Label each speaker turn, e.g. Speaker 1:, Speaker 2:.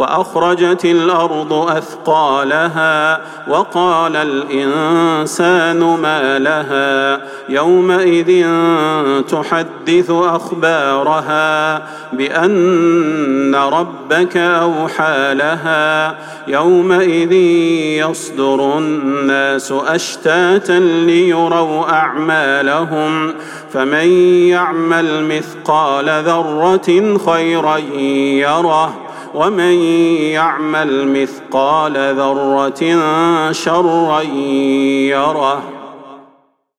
Speaker 1: وأخرجت الأرض أثقالها وقال الإنسان ما لها يومئذ تحدث أخبارها بأن ربك أوحى لها يومئذ يصدر الناس أشتاتا ليروا أعمالهم فمن يعمل مثقال ذرة خيرا يره ومن يعمل مثقال ذرة شرا يره